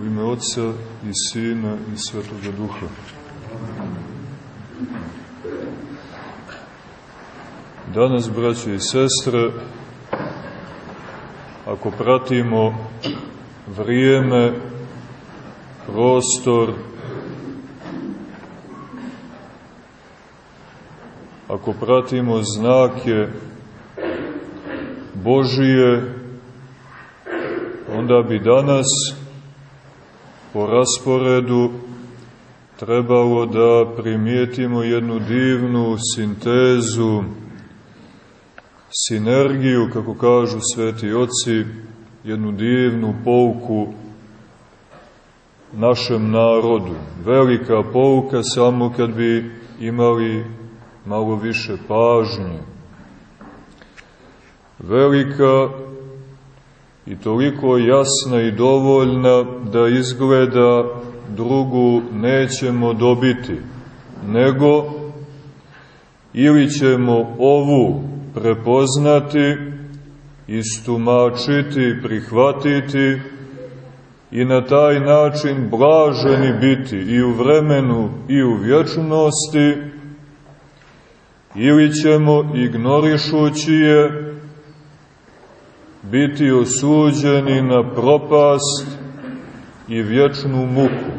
U ime Otca i Sina i Svetoga Duha. Danas, braće i sestre, ako pratimo vrijeme, prostor, ako pratimo znake Božije, onda bi danas po rasporedu trebalo da primijetimo jednu divnu sintezu, sinergiju, kako kažu sveti oci, jednu divnu pouku našem narodu. Velika pouka samo kad bi imali malo više pažnje. Velika i toliko jasna i dovoljna da izgleda drugu nećemo dobiti, nego ili ćemo ovu prepoznati, istumačiti, prihvatiti i na taj način blaženi biti i u vremenu i u vječnosti, ili ćemo, ignorišući je, biti osuđeni na propast i vječnu muku.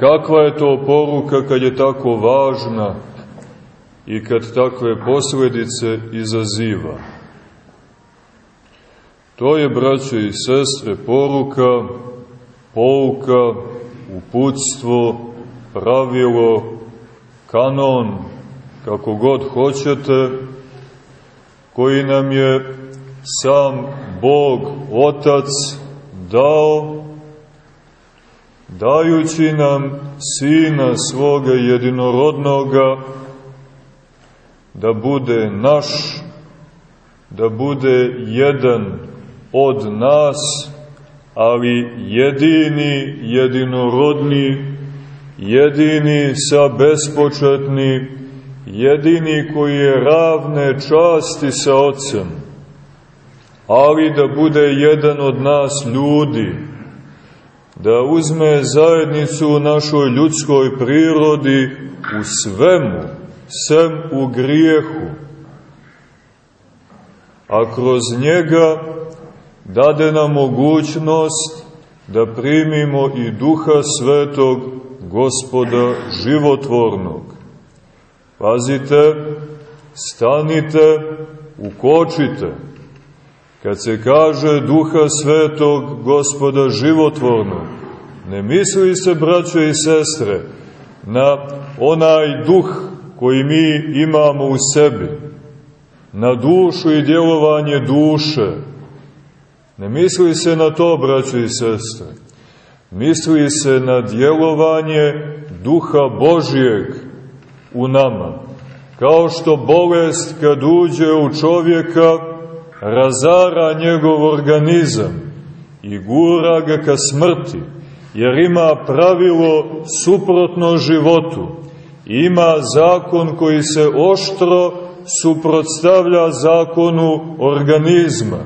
Kakva je to poruka kad je tako važna i kad takve posledice izaziva? To je, braće i sestre, poruka, pouka, uputstvo, pravilo, kanon, kako god hoćete, koji nam je sam Bog Otac dao, dajući nam Sina svoga jedinorodnoga, da bude naš, da bude jedan od nas, ali jedini, jedinorodni, jedini sa bespočetni, jedini koji je ravne časti sa Otcem, ali da bude jedan od nas ljudi, da uzme zajednicu u našoj ljudskoj prirodi u svemu, sem u grijehu, a kroz njega dade nam mogućnost da primimo i duha svetog gospoda životvornog. Pazite, stanite, ukočite. Kad se kaže duha svetog gospoda životvornog, ne misli se, braćo i sestre, na onaj duh koji mi imamo u sebi, na dušu i djelovanje duše. Ne misli se na to, braćo i sestre. Misli se na djelovanje duha Božijeg u nama. Kao što bolest kad uđe u čovjeka razara njegov organizam i gura ga ka smrti, jer ima pravilo suprotno životu, ima zakon koji se oštro suprotstavlja zakonu organizma.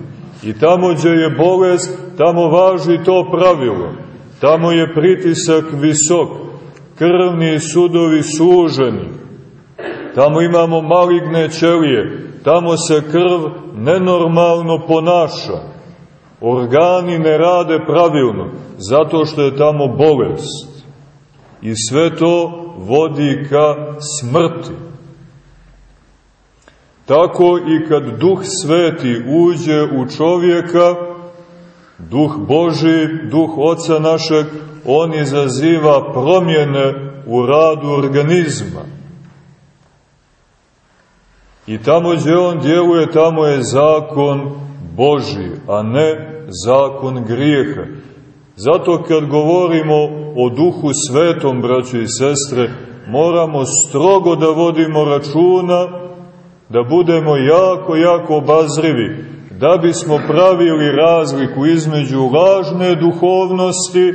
I tamo gdje je bolest, tamo važi to pravilo. Tamo je pritisak visok, krvni sudovi suženi. Tamo imamo maligne ćelije, tamo se krv nenormalno ponaša. Organi ne rade pravilno, zato što je tamo bolest. I sve to vodi ka smrti. Tako i kad Duh Sveti uđe u čovjeka, Duh Boži, Duh Oca našeg, on izaziva promjene u radu organizma. I tamo gdje on djeluje, tamo je zakon Boži, a ne zakon grijeha. Zato kad govorimo o Duhu Svetom, braćo i sestre, moramo strogo da vodimo računa, da budemo jako, jako obazrivi, da bismo pravili razliku između lažne duhovnosti,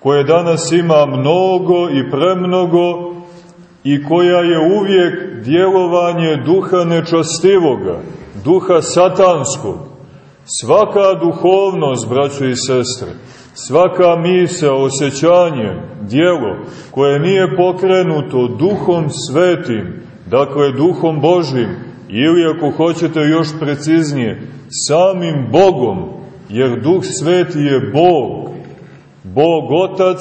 koje danas ima mnogo i premnogo, i koja je uvijek djelovanje duha nečastivoga, duha satanskog. Svaka duhovnost, braćo i sestre, svaka misa, osjećanje, dijelo koje nije pokrenuto duhom svetim, dakle duhom Božim, ili ako hoćete još preciznije, samim Bogom, jer duh sveti je Bog, Bog Otac,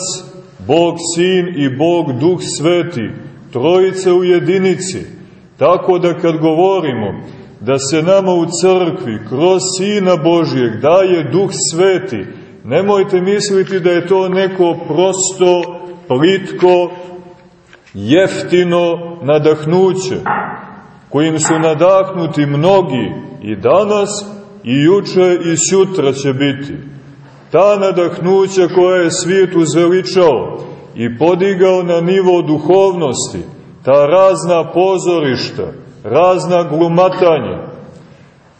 Bog Sin i Bog Duh Sveti, trojice u jedinici, tako da kad govorimo da se nama u crkvi kroz Sina Božijeg daje Duh Sveti, nemojte misliti da je to neko prosto, plitko, jeftino nadahnuće, kojim su nadahnuti mnogi i danas i juče i sutra će biti. Ta nadahnuća koja je svijet uzveličao i podigao na nivo duhovnosti, ta razna pozorišta, razna glumatanja,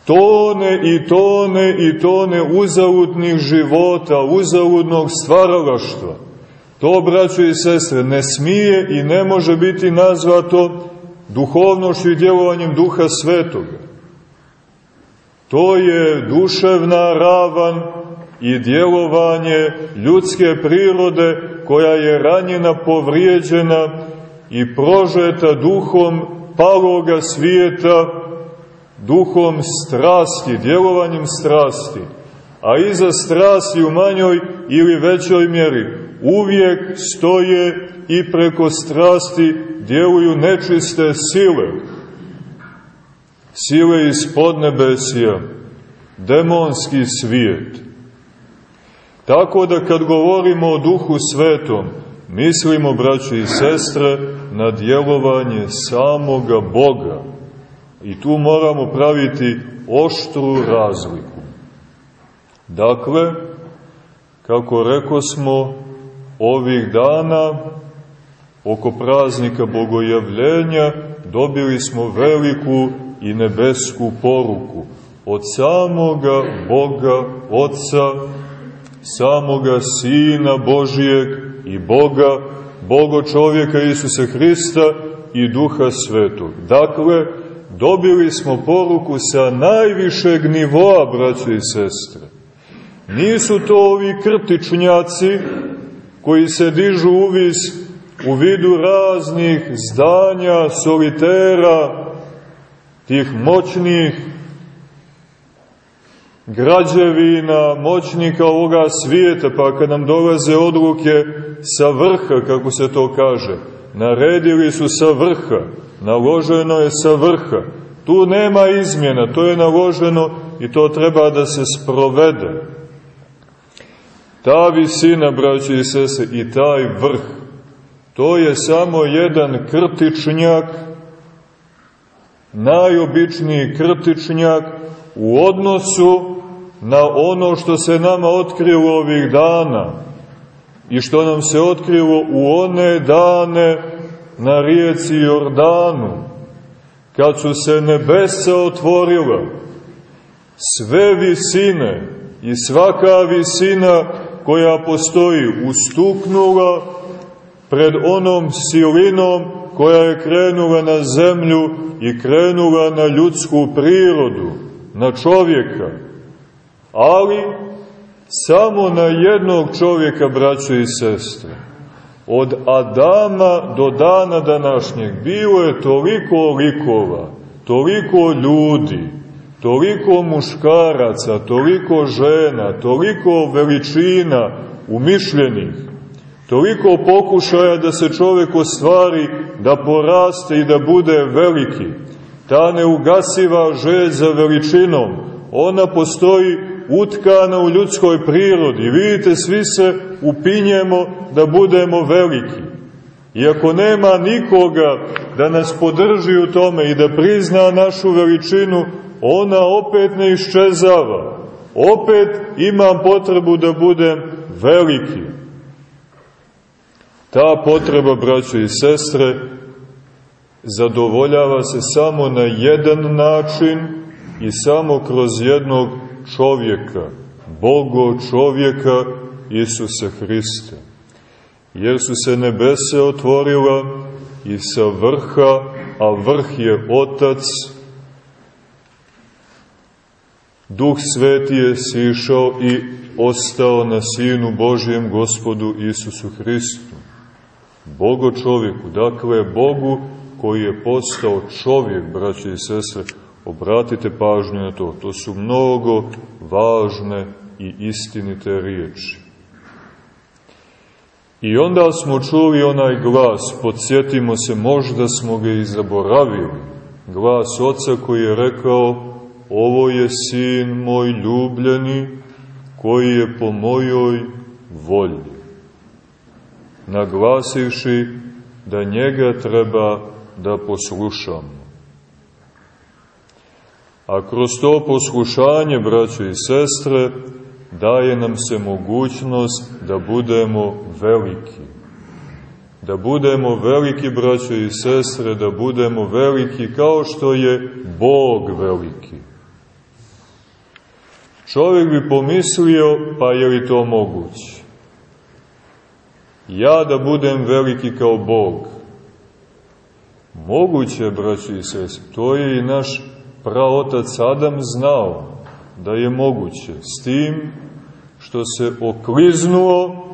tone i tone i tone uzaludnih života, uzaludnog stvaralaštva. To, braćo i sestre, ne smije i ne može biti nazvato duhovnošću i djelovanjem duha svetoga. To je duševna ravan i djelovanje ljudske prirode koja je ranjena, povrijeđena i prožeta duhom paloga svijeta, duhom strasti, djelovanjem strasti, a iza strasti u manjoj ili većoj mjeri uvijek stoje i preko strasti djeluju nečiste sile, sile iz podnebesija, demonski svijet. Tako da kad govorimo o duhu svetom, mislimo, braći i sestre, na djelovanje samoga Boga. I tu moramo praviti oštru razliku. Dakle, kako reko smo, ovih dana, oko praznika Bogojavljenja, dobili smo veliku i nebesku poruku od samoga Boga Otca, samoga Sina Božijeg i Boga, Bogo čovjeka Isusa Hrista i Duha Svetog. Dakle, dobili smo poruku sa najvišeg nivoa, braće i sestre. Nisu to ovi krtičnjaci koji se dižu uvis u vidu raznih zdanja, solitera, tih moćnih građevina, moćnika ovoga svijeta, pa kad nam dolaze odluke sa vrha, kako se to kaže, naredili su sa vrha, naloženo je sa vrha, tu nema izmjena, to je naloženo i to treba da se sprovede. Ta visina, braći i sese, i taj vrh, to je samo jedan krtičnjak, najobičniji krtičnjak u odnosu na ono što se nama otkrilo ovih dana i što nam se otkrilo u one dane na rijeci Jordanu, kad su se nebesa otvorila, sve visine i svaka visina koja postoji ustuknula pred onom silinom koja je krenula na zemlju i krenula na ljudsku prirodu, na čovjeka, ali samo na jednog čovjeka, braćo i sestre. Od Adama do dana današnjeg bilo je toliko likova, toliko ljudi, toliko muškaraca, toliko žena, toliko veličina umišljenih, toliko pokušaja da se čovjek ostvari, da poraste i da bude veliki. Ta neugasiva želj za veličinom, ona postoji utkana u ljudskoj prirodi. Vidite, svi se upinjemo da budemo veliki. Iako nema nikoga da nas podrži u tome i da prizna našu veličinu, ona opet ne iščezava. Opet imam potrebu da budem veliki. Ta potreba, braćo i sestre, zadovoljava se samo na jedan način i samo kroz jednog čovjeka, Bogo čovjeka Isusa Hrista. Jer su se nebese otvorila i sa vrha, a vrh je Otac, Duh Sveti je sišao i ostao na Sinu Božijem Gospodu Isusu Hristu. Bogo čovjeku, dakle Bogu koji je postao čovjek, braće i sestre, obratite pažnju na to. To su mnogo važne i istinite riječi. I onda smo čuli onaj glas, podsjetimo se, možda smo ga i zaboravili, glas oca koji je rekao, ovo je sin moj ljubljeni, koji je po mojoj volji. Naglasivši da njega treba da poslušamo. A kroz to poslušanje, braćo i sestre, daje nam se mogućnost da budemo veliki. Da budemo veliki, braćo i sestre, da budemo veliki kao što je Bog veliki. Čovjek bi pomislio, pa je li to moguće? Ja da budem veliki kao Bog. Moguće, braći i sestre, to je i naš praotac Adam znao da je moguće. S tim što se okliznuo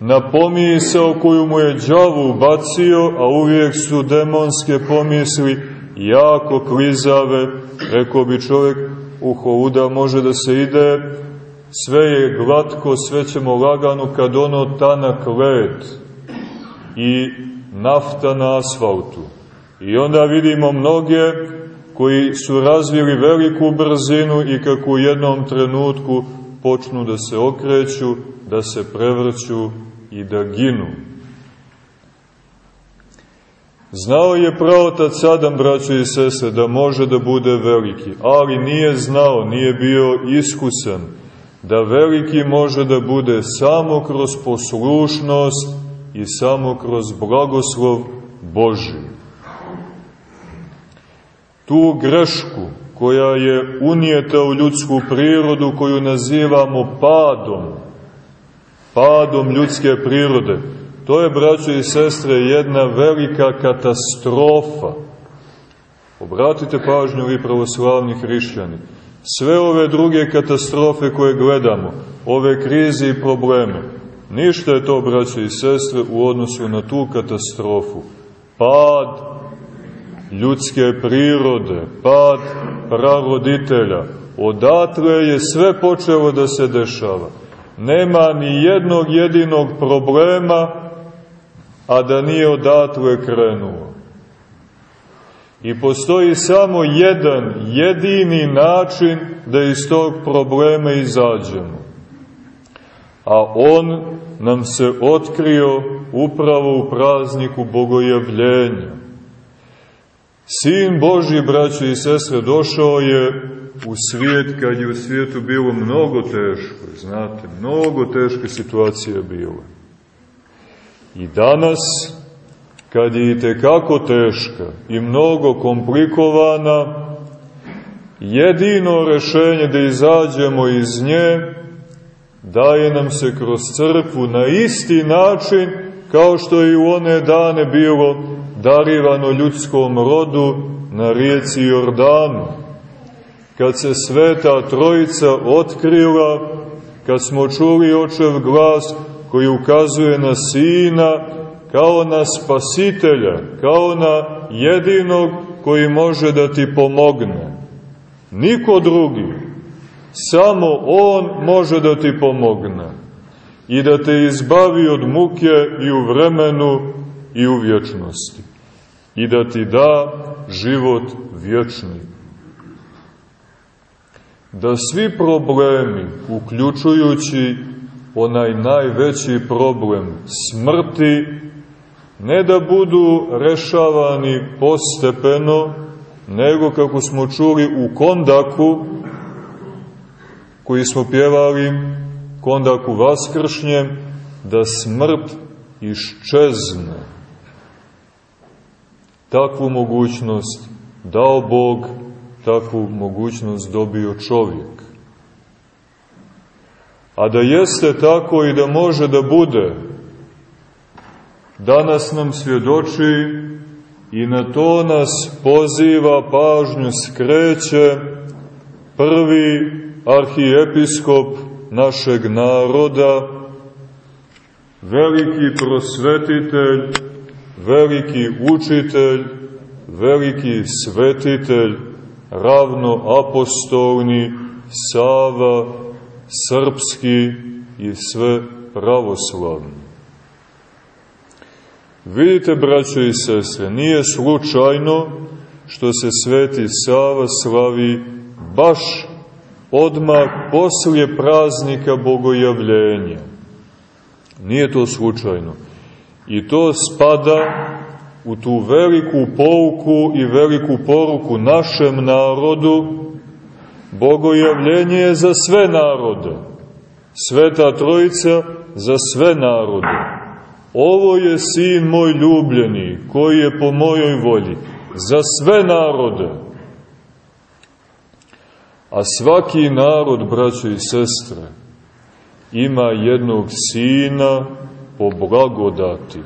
na pomisao koju mu je džavu bacio, a uvijek su demonske pomisli jako klizave, rekao bi čovjek, u Houda može da se ide, sve je glatko, sve ćemo lagano kad ono tanak led i nafta na asfaltu. I onda vidimo mnoge koji su razvili veliku brzinu i kako u jednom trenutku počnu da se okreću, da se prevrću i da ginu. Znao je praotac Adam, braćo i sese, da može da bude veliki, ali nije znao, nije bio iskusan, da veliki može da bude samo kroz poslušnost i samo kroz blagoslov Boži. Tu grešku koja je unijeta u ljudsku prirodu, koju nazivamo padom, padom ljudske prirode, To je, braćo i sestre, jedna velika katastrofa. Obratite pažnju vi pravoslavni hrišćani. Sve ove druge katastrofe koje gledamo, ove krize i probleme, ništa je to, braćo i sestre, u odnosu na tu katastrofu. Pad ljudske prirode, pad praroditelja. Odatle je sve počelo da se dešava. Nema ni jednog jedinog problema a da nije odatle krenuo. I postoji samo jedan, jedini način da iz tog problema izađemo. A on nam se otkrio upravo u prazniku Bogojavljenja. Sin Boži, braćo i sestre, došao je u svijet kad je u svijetu bilo mnogo teško, znate, mnogo teške situacije bilo. I danas, kad je i tekako teška i mnogo komplikovana, jedino rešenje da izađemo iz nje daje nam se kroz crkvu na isti način kao što je u one dane bilo darivano ljudskom rodu na rijeci Jordanu. Kad se sveta trojica otkrila, kad smo čuli očev glas, koji ukazuje na Sina kao na spasitelja, kao na jedinog koji može da ti pomogne. Niko drugi, samo On može da ti pomogne i da te izbavi od muke i u vremenu i u vječnosti i da ti da život vječni. Da svi problemi, uključujući onaj najveći problem smrti, ne da budu rešavani postepeno, nego kako smo čuli u kondaku, koji smo pjevali, kondaku vaskršnjem, da smrt iščezne. Takvu mogućnost dao Bog, takvu mogućnost dobio čovjek. A da jeste tako i da može da bude, danas nam svjedoči i na to nas poziva, pažnju skreće prvi arhijepiskop našeg naroda, veliki prosvetitelj, veliki učitelj, veliki svetitelj, ravno apostolni, Sava, srpski i sve pravoslavno. Vidite, braćo i sestre, nije slučajno što se sveti Sava slavi baš odmah poslije praznika bogojavljenja. Nije to slučajno. I to spada u tu veliku pouku i veliku poruku našem narodu. Bogojavljenje je za sve narode. Sveta Trojica za sve narode. Ovo je sin moj ljubljeni, koji je po mojoj volji. Za sve narode. A svaki narod, braćo i sestre, ima jednog sina po blagodati.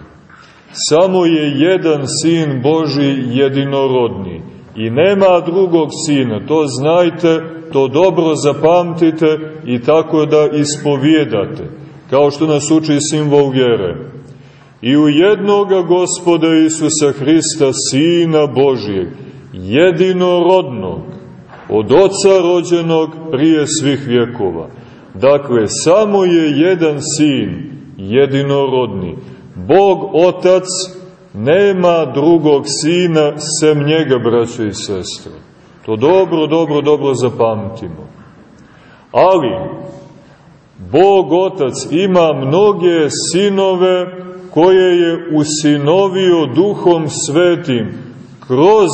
Samo je jedan sin Boži jedinorodni i nema drugog sina. To znajte, to dobro zapamtite i tako da ispovijedate, kao što nas uči simbol vjere. I u jednoga gospoda Isusa Hrista, Sina Božijeg, jedinorodnog, od oca rođenog prije svih vjekova. Dakle, samo je jedan sin, jedinorodni. Bog Otac nema drugog sina sem njega, braćo i sestre. To dobro, dobro, dobro zapamtimo. Ali, Bog Otac ima mnoge sinove koje je usinovio duhom svetim kroz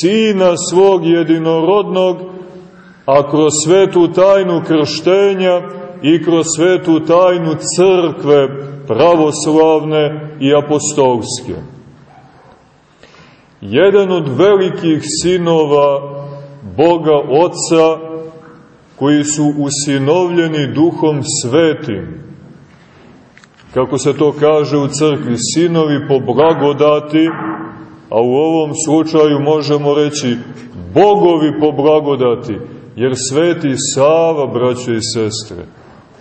sina svog jedinorodnog, a kroz svetu tajnu krštenja i kroz svetu tajnu crkve pravoslavne i apostolske. Jedan od velikih sinova Boga Otca koji su usinovljeni duhom svetim, kako se to kaže u crkvi, sinovi po blagodati, a u ovom slučaju možemo reći bogovi po blagodati, jer sveti Sava, braće i sestre,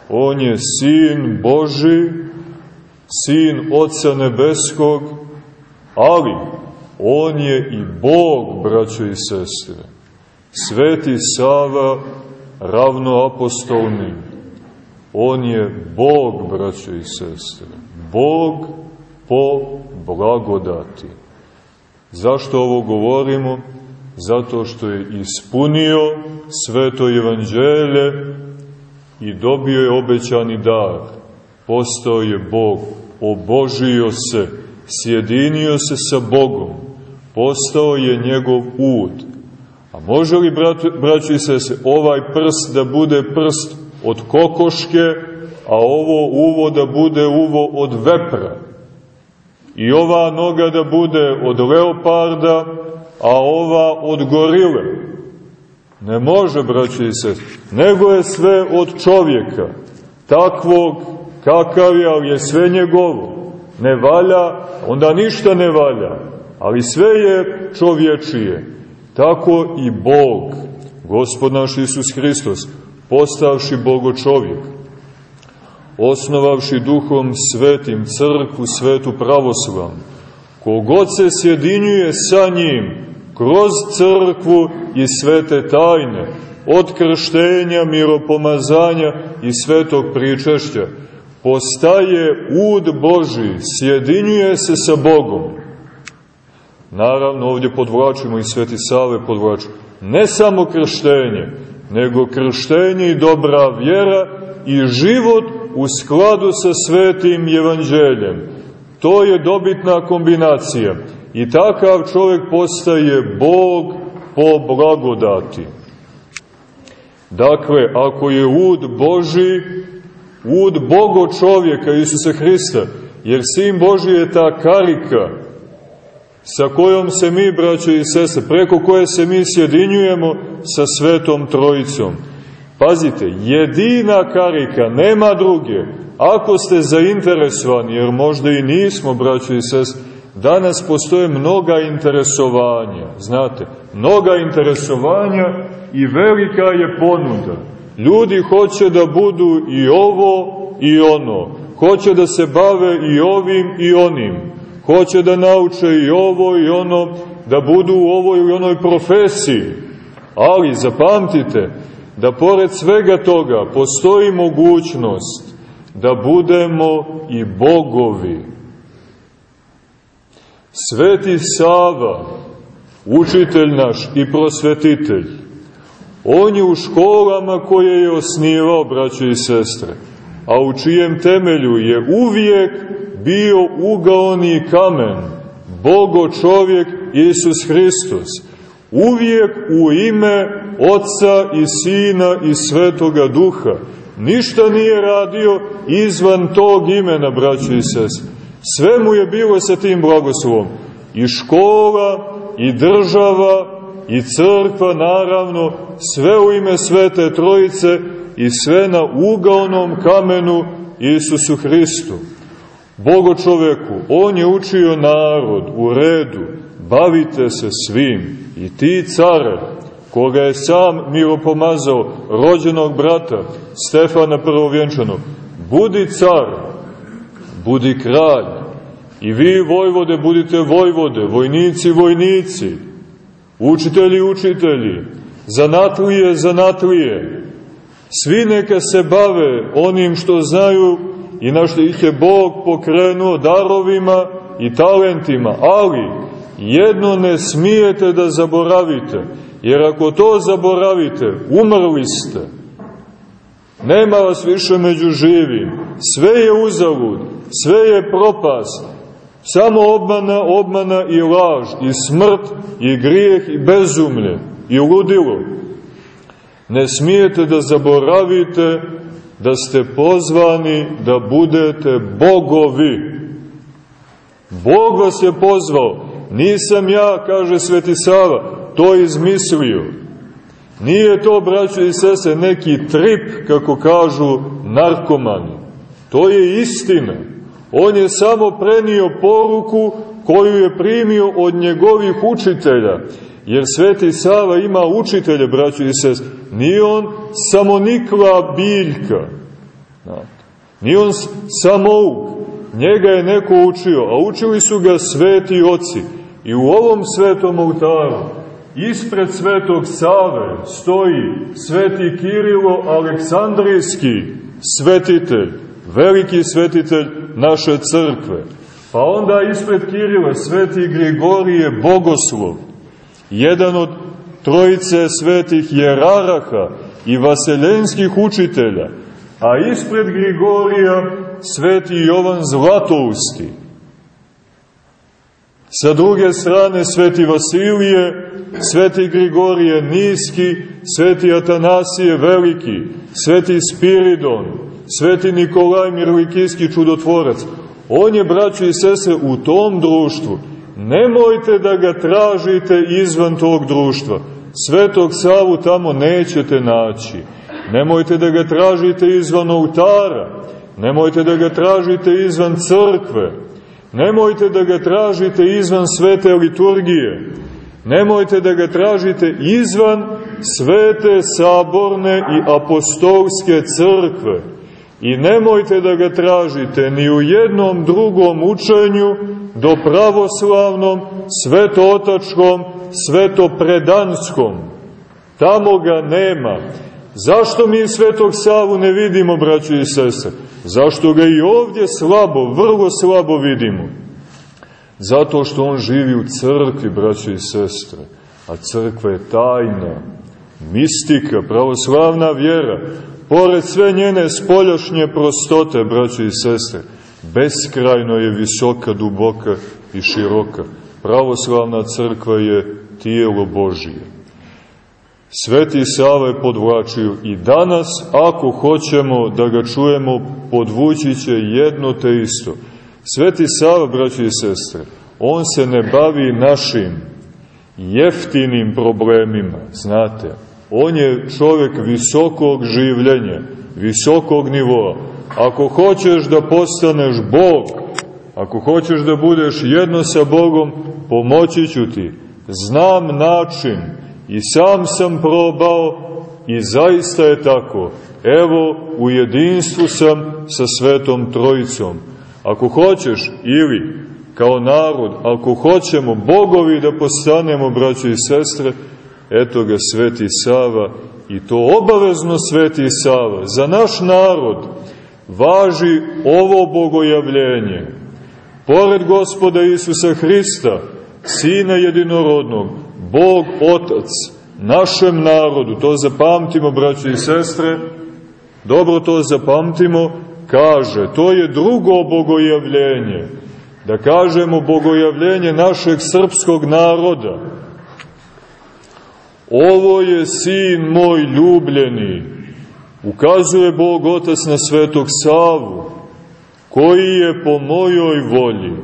on je sin Boži, sin Otca Nebeskog, ali on je i Bog, braćo i sestre. Sveti Sava, ravnoapostolni, on je Bog, braćo i sestre. Bog po blagodati. Zašto ovo govorimo? Zato što je ispunio sveto evanđelje i dobio je obećani dar. Postao je Bog, obožio se, sjedinio se sa Bogom, postao je njegov ud. A može li, braći i sese, ovaj prst da bude prst od kokoške, a ovo uvo da bude uvo od vepra? I ova noga da bude od leoparda, a ova od gorile. Ne može, braći i sest, nego je sve od čovjeka, takvog kakav je, ali je sve njegovo. Ne valja, onda ništa ne valja, ali sve je čovječije. Tako i Bog, Gospod naš Isus Hristos, postavši Bogo čovjek, osnovavši duhom svetim crkvu svetu pravoslavnu, kogod se sjedinjuje sa njim kroz crkvu i svete tajne, od krštenja, miropomazanja i svetog pričešća, postaje ud Boži, sjedinjuje se sa Bogom. Naravno, ovdje podvlačimo i Sveti Save podvlačimo. Ne samo krštenje, nego krštenje i dobra vjera i život u skladu sa svetim evanđeljem. To je dobitna kombinacija. I takav čovjek postaje Bog po blagodati. Dakle, ako je ud Boži, ud Bogo čovjeka Isusa Hrista, jer Sin Boži je ta karika sa kojom se mi, braćo i sese, preko koje se mi sjedinjujemo sa Svetom Trojicom. Pazite, jedina karika, nema druge. Ako ste zainteresovani, jer možda i nismo, braćo i sese, Danas postoje mnoga interesovanja, znate, mnoga interesovanja i velika je ponuda. Ljudi hoće da budu i ovo i ono, hoće da se bave i ovim i onim, hoće da nauče i ovo i ono, da budu u ovoj i onoj profesiji. Ali zapamtite da pored svega toga postoji mogućnost da budemo i bogovi. Sveti Sava, učitelj naš i prosvetitelj, on je u školama koje je osnivao, braće i sestre, a u čijem temelju je uvijek bio ugaoni kamen, Bogo čovjek Isus Hristos, uvijek u ime Otca i Sina i Svetoga Duha. Ništa nije radio izvan tog imena, braće i sestre. Sve mu je bilo sa tim blagoslovom. I škola, i država, i crkva, naravno, sve u ime Svete Trojice i sve na ugaonom kamenu Isusu Hristu. Bogo čoveku, on je učio narod u redu, bavite se svim, i ti care, koga je sam miropomazao, rođenog brata, Stefana prvovjenčanog, budi car, budi kralj, i vi vojvode budite vojvode, vojnici vojnici, učitelji učitelji, zanatlije zanatlije, svi neka se bave onim što znaju i na što ih je Bog pokrenuo darovima i talentima, ali jedno ne smijete da zaboravite, jer ako to zaboravite, umrli ste. Nema vas više među živim, sve je uzalud, sve je propast, samo obmana, obmana i laž, i smrt, i grijeh, i bezumlje, i ludilo. Ne smijete da zaboravite da ste pozvani da budete bogovi. Bog vas je pozvao, nisam ja, kaže Sveti Sava, to izmislio. Nije to, braćo i sese, neki trip, kako kažu narkomani. To je istina. On je samo prenio poruku koju je primio od njegovih učitelja. Jer Sveti Sava ima učitelje, braćo i sese. Nije on samo nikla biljka. Nije on samouk. Njega je neko učio, a učili su ga sveti oci. I u ovom svetom oltaru, ispred svetog Save, stoji sveti Kirilo Aleksandrijski svetitelj, veliki svetitelj naše crkve. Pa onda ispred Kirila sveti Grigorije Bogoslov, jedan od trojice svetih jeraraha i vaseljenskih učitelja, a ispred Grigorija sveti Jovan Zlatousti. Sa druge strane sveti Vasilije, sveti Grigorije Niski, sveti Atanasije Veliki, sveti Spiridon, sveti Nikolaj Mirlikijski čudotvorac. On je, braćo i sese, u tom društvu. Nemojte da ga tražite izvan tog društva. Svetog Savu tamo nećete naći. Nemojte da ga tražite izvan oltara. Nemojte da ga tražite izvan crkve. Nemojte da ga tražite izvan svete liturgije. Nemojte da ga tražite izvan svete saborne i apostolske crkve. I nemojte da ga tražite ni u jednom drugom učenju do pravoslavnom, svetootačkom, svetopredanskom. Tamo ga nema. Zašto mi Svetog Savu ne vidimo, braćo i sestre? Zašto ga i ovdje slabo, vrlo slabo vidimo? Zato što on živi u crkvi, braćo i sestre. A crkva je tajna, mistika, pravoslavna vjera. Pored sve njene spoljašnje prostote, braćo i sestre, beskrajno je visoka, duboka i široka. Pravoslavna crkva je tijelo Božije. Sveti Sava je podvlačio i danas, ako hoćemo da ga čujemo, podvući će jedno te isto. Sveti Sava, braći i sestre, on se ne bavi našim jeftinim problemima, znate. On je čovek visokog življenja, visokog nivoa. Ako hoćeš da postaneš Bog, ako hoćeš da budeš jedno sa Bogom, pomoći ću ti. Znam način i sam sam probao i zaista je tako. Evo, u jedinstvu sam sa Svetom Trojicom. Ako hoćeš, ili kao narod, ako hoćemo bogovi da postanemo, braćo i sestre, eto ga Sveti Sava i to obavezno Sveti Sava. Za naš narod važi ovo bogojavljenje. Pored gospoda Isusa Hrista, Sina jedinorodnog, Bog Otac, našem narodu, to zapamtimo, braći i sestre, dobro to zapamtimo, kaže, to je drugo bogojavljenje, da kažemo bogojavljenje našeg srpskog naroda. Ovo je sin moj ljubljeni, ukazuje Bog Otac na svetog Savu, koji je po mojoj volji.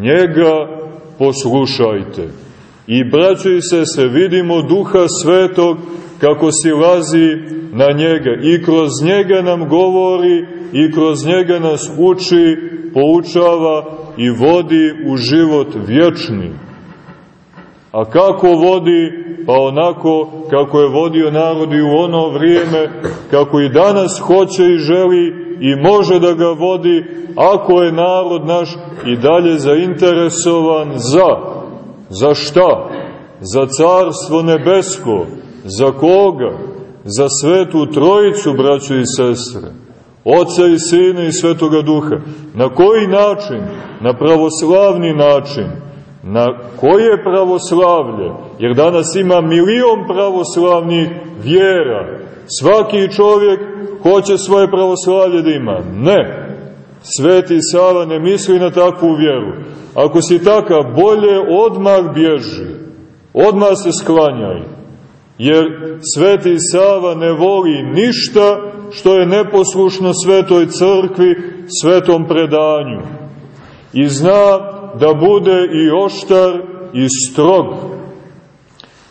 Njega poslušajte. I, braćo i sese, vidimo duha svetog kako si lazi na njega i kroz njega nam govori i kroz njega nas uči, poučava i vodi u život vječni. A kako vodi? Pa onako kako je vodio narod i u ono vrijeme, kako i danas hoće i želi i može da ga vodi, ako je narod naš i dalje zainteresovan za Za šta? Za carstvo nebesko. Za koga? Za svetu trojicu, braćo i sestre. Oca i Sina i Svetoga Duha. Na koji način? Na pravoslavni način. Na koje pravoslavlje? Jer danas ima milion pravoslavnih vjera. Svaki čovjek hoće svoje pravoslavlje da ima. Ne. Sveti Sava ne misli na takvu vjeru. Ako si takav, bolje odmah bježi. Odmah se sklanjaj. Jer Sveti Sava ne voli ništa što je neposlušno Svetoj crkvi, Svetom predanju. I zna da bude i oštar i strog.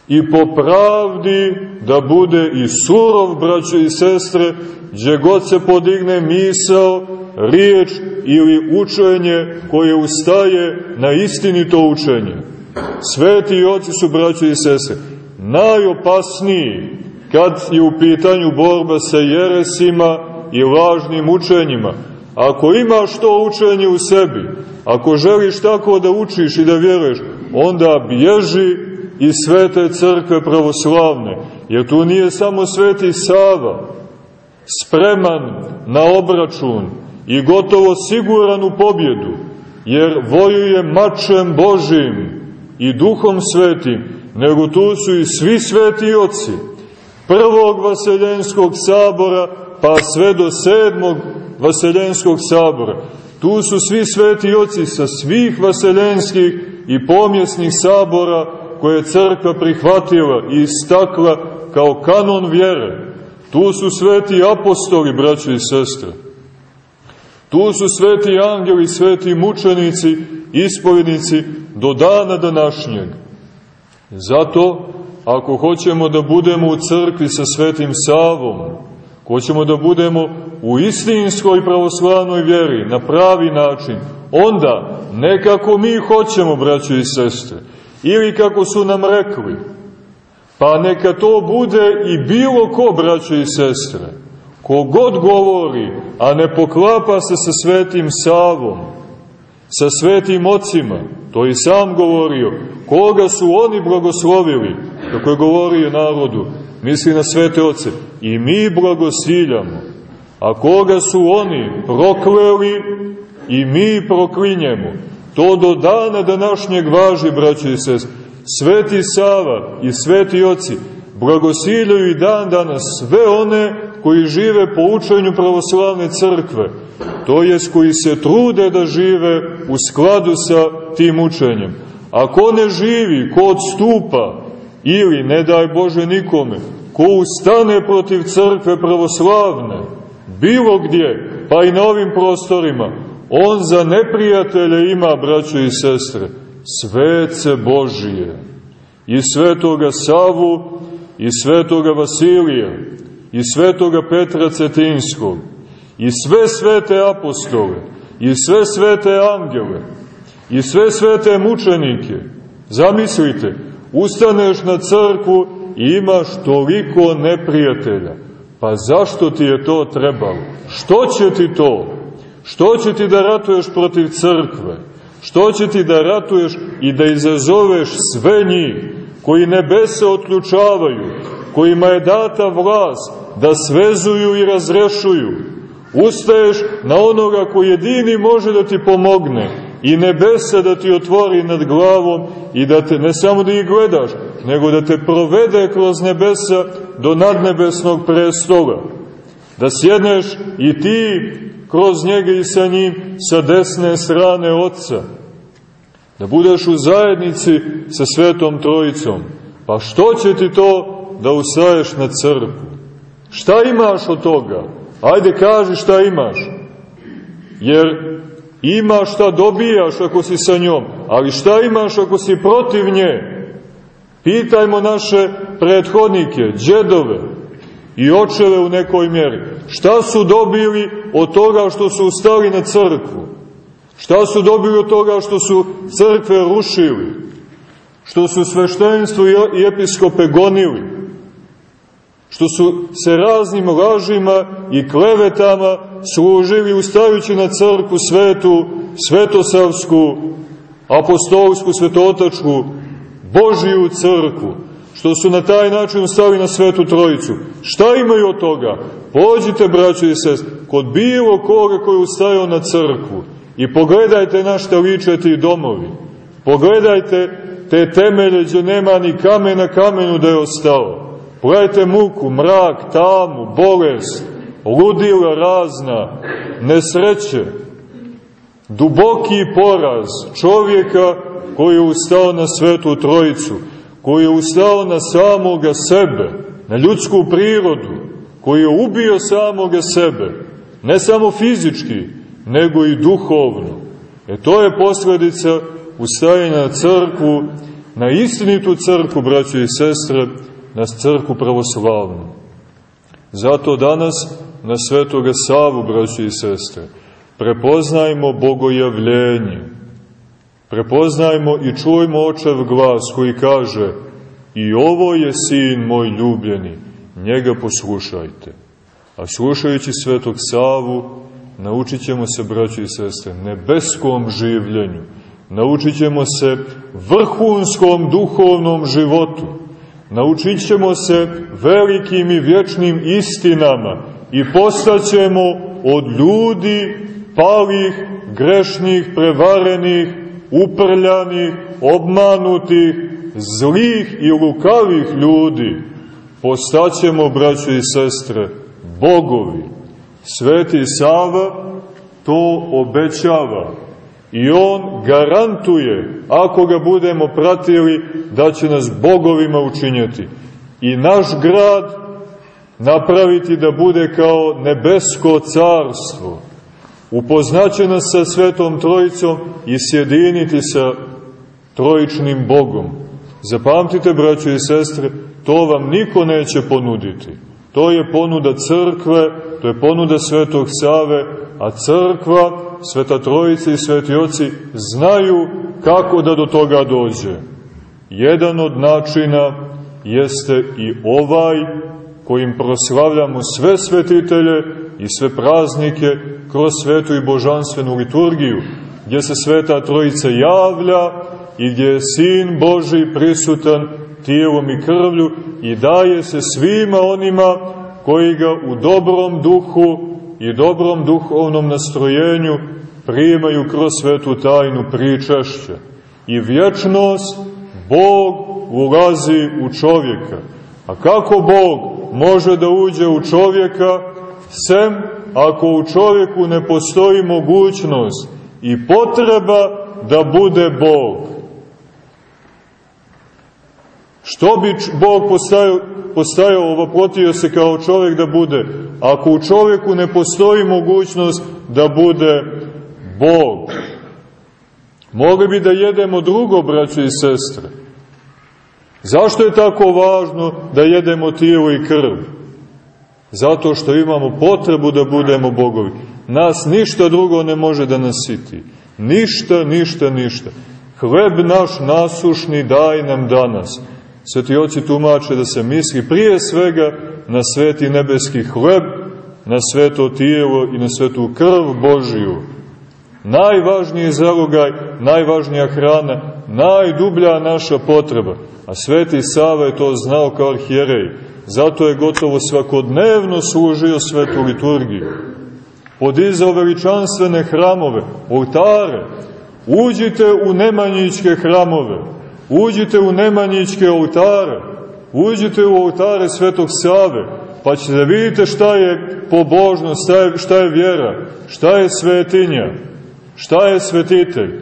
I po pravdi da bude i surov, braćo i sestre, gdje god se podigne misao, riječ ili učenje koje ustaje na istinito učenje. Sveti oci su, braćo i sese, najopasniji kad je u pitanju borba sa jeresima i lažnim učenjima. Ako imaš to učenje u sebi, ako želiš tako da učiš i da vjeruješ, onda bježi iz svete crkve pravoslavne, jer tu nije samo sveti Sava, spreman na obračun i gotovo siguran u pobjedu, jer vojuje mačem Božim i duhom svetim, nego tu su i svi sveti oci, prvog vaseljenskog sabora, pa sve do sedmog vaseljenskog sabora. Tu su svi sveti oci sa svih vaseljenskih i pomjesnih sabora koje je crkva prihvatila i istakla kao kanon vjere. Tu su sveti apostoli, braćo i sestre. Tu su sveti angeli, sveti mučenici, ispovjednici do dana današnjeg. Zato, ako hoćemo da budemo u crkvi sa svetim Savom, hoćemo da budemo u istinskoj pravoslavnoj vjeri, na pravi način, onda nekako mi hoćemo, braćo i sestre, ili kako su nam rekli, pa neka to bude i bilo ko, braćo i sestre, kogod govori, a ne poklapa se sa svetim Savom, sa svetim ocima, to i sam govorio, koga su oni blagoslovili, kako je govorio narodu, misli na svete oce, i mi blagosiljamo, a koga su oni prokleli, i mi proklinjemo, to do dana današnjeg važi, braćo i sest, Sveti Sava i sveti oci blagosiljaju i dan danas sve one koji žive po učenju pravoslavne crkve, to jest koji se trude da žive u skladu sa tim učenjem. Ako ne živi, ko odstupa, ili, ne daj Bože nikome, ko ustane protiv crkve pravoslavne, bilo gdje, pa i na ovim prostorima, on za neprijatelje ima, braćo i sestre, svece Božije, i svetoga Savu, i svetoga Vasilija, i svetoga Petra Cetinskog, i sve svete apostole, i sve svete angele, i sve svete mučenike. Zamislite, ustaneš na crkvu i imaš toliko neprijatelja. Pa zašto ti je to trebalo? Što će ti to? Što će ti da ratuješ protiv crkve? Što će ti da ratuješ i da izazoveš sve njih koji nebese otključavaju, kojima je data vlast da svezuju i razrešuju? Ustaješ na onoga koji jedini može da ti pomogne i nebesa da ti otvori nad glavom i da te ne samo da ih gledaš, nego da te provede kroz nebesa do nadnebesnog prestola. Da sjedneš i ti kroz njega i sa njim sa desne strane Otca. Da budeš u zajednici sa Svetom Trojicom. Pa što će ti to da usaješ na crkvu? Šta imaš od toga? Ajde kaži šta imaš. Jer ima šta dobijaš ako si sa njom, ali šta imaš ako si protiv nje? Pitajmo naše prethodnike, džedove i očeve u nekoj mjeri. Šta su dobili od toga što su ustali na crkvu? Šta su dobili od toga što su crkve rušili? Što su sveštenstvo i episkope gonili? Što su se raznim lažima i klevetama služili ustajući na crkvu svetu, svetosavsku, apostolsku, svetotačku, Božiju crkvu, što su na taj način stali na svetu trojicu. Šta imaju od toga? Pođite, braćo i sest, kod bilo koga koji ustajao na crkvu i pogledajte na šta liče ti domovi. Pogledajte te temelje gdje nema ni kamen na kamenu da je ostao. Pogledajte muku, mrak, tamu, bolest, ludila razna, nesreće, duboki poraz čovjeka koji je ustao na svetu trojicu, koji je ustao na samoga sebe, na ljudsku prirodu, koji je ubio samoga sebe, ne samo fizički, nego i duhovno. E to je posledica ustajanja na crkvu, na istinitu crkvu, braćo i sestre, na crkvu pravoslavnu. Zato danas na svetoga Savu, braćo i sestre, prepoznajmo bogojavljenje, Prepoznajmo i čujmo očev glas koji kaže i ovo je sin moj ljubljeni, njega poslušajte. A slušajući svetog Savu, naučit ćemo se, braći i sestre, nebeskom življenju, naučit ćemo se vrhunskom duhovnom životu, naučit ćemo se velikim i vječnim istinama i postaćemo od ljudi palih, grešnih, prevarenih, uprljanih, obmanutih, zlih i lukavih ljudi, postaćemo, braćo i sestre, bogovi. Sveti Sava to obećava i on garantuje, ako ga budemo pratili, da će nas bogovima učinjeti. I naš grad napraviti da bude kao nebesko carstvo, upoznaće nas sa Svetom Trojicom i sjediniti sa Trojičnim Bogom. Zapamtite, braćo i sestre, to vam niko neće ponuditi. To je ponuda crkve, to je ponuda Svetog Save, a crkva, Sveta Trojica i Sveti Oci znaju kako da do toga dođe. Jedan od načina jeste i ovaj kojim proslavljamo sve svetitelje i sve praznike kroz svetu i božanstvenu liturgiju, gdje se sveta trojica javlja i gdje je Sin Boži prisutan tijelom i krvlju i daje se svima onima koji ga u dobrom duhu i dobrom duhovnom nastrojenju primaju kroz svetu tajnu pričašća. I vječnost Bog ulazi u čovjeka. A kako Bog može da uđe u čovjeka, sem ako u čovjeku ne postoji mogućnost i potreba da bude Bog. Što bi Bog postajao, postajao se kao čovjek da bude, ako u čovjeku ne postoji mogućnost da bude Bog? Mogli bi da jedemo drugo, braćo i sestre. Zašto je tako važno da jedemo tijelo i krv? Zato što imamo potrebu da budemo bogovi. nas ništa drugo ne može da nasiti. Ništa, ništa, ništa. Hleb naš nasušni daj nam danas. Sveti oci tumače da se misli prije svega na sveti nebeski hleb, na sveto tijelo i na svetu krv Božiju. Najvažniji zalogaj, najvažnija hrana, najdublja naša potreba. A sveti Sava je to znao kao arhijerej. Zato je gotovo svakodnevno služio svetu liturgiju. Podizao veličanstvene hramove, oltare. Uđite u nemanjičke hramove, uđite u nemanjičke oltare, uđite u oltare svetog Save, pa ćete da vidite šta je pobožnost, šta je, šta je vjera, šta je svetinja, šta je svetitelj.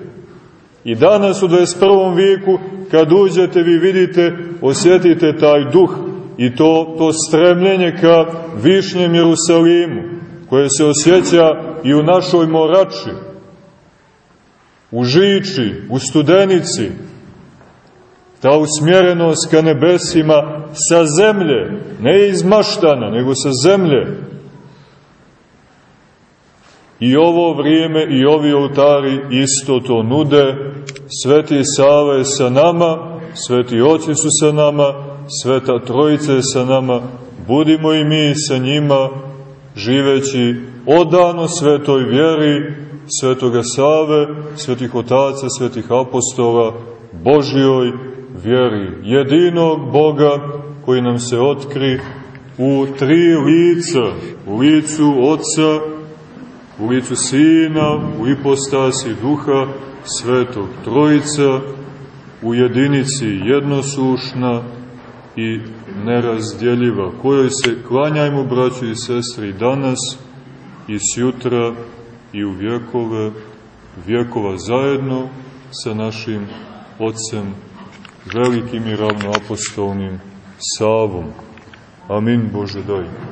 I danas u 21. vijeku, kad uđete, vi vidite, osjetite taj duh i to, to stremljenje ka višnjem Jerusalimu, koje se osjeća i u našoj morači, u žiči, u studenici, ta usmjerenost ka nebesima sa zemlje, ne iz maštana, nego sa zemlje. I ovo vrijeme i ovi oltari isto to nude, Sveti Sava je sa nama, Sveti Oci su sa nama, Sveta Trojica je sa nama, budimo i mi sa njima, živeći odano svetoj vjeri, Svetoga Save, Svetih Otaca, Svetih Apostola, Božjoj vjeri, jedinog Boga koji nam se otkri u tri lica, u licu Otca, u licu Sina, u ipostasi Duha, Svetog Trojica, u jedinici jednosušna i nerazdjeljiva, kojoj se klanjajmo, braćo i sestri, danas i sjutra i u vjekove, vjekova zajedno sa našim Otcem, velikim i ravnoapostolnim Savom. Amin Bože daj.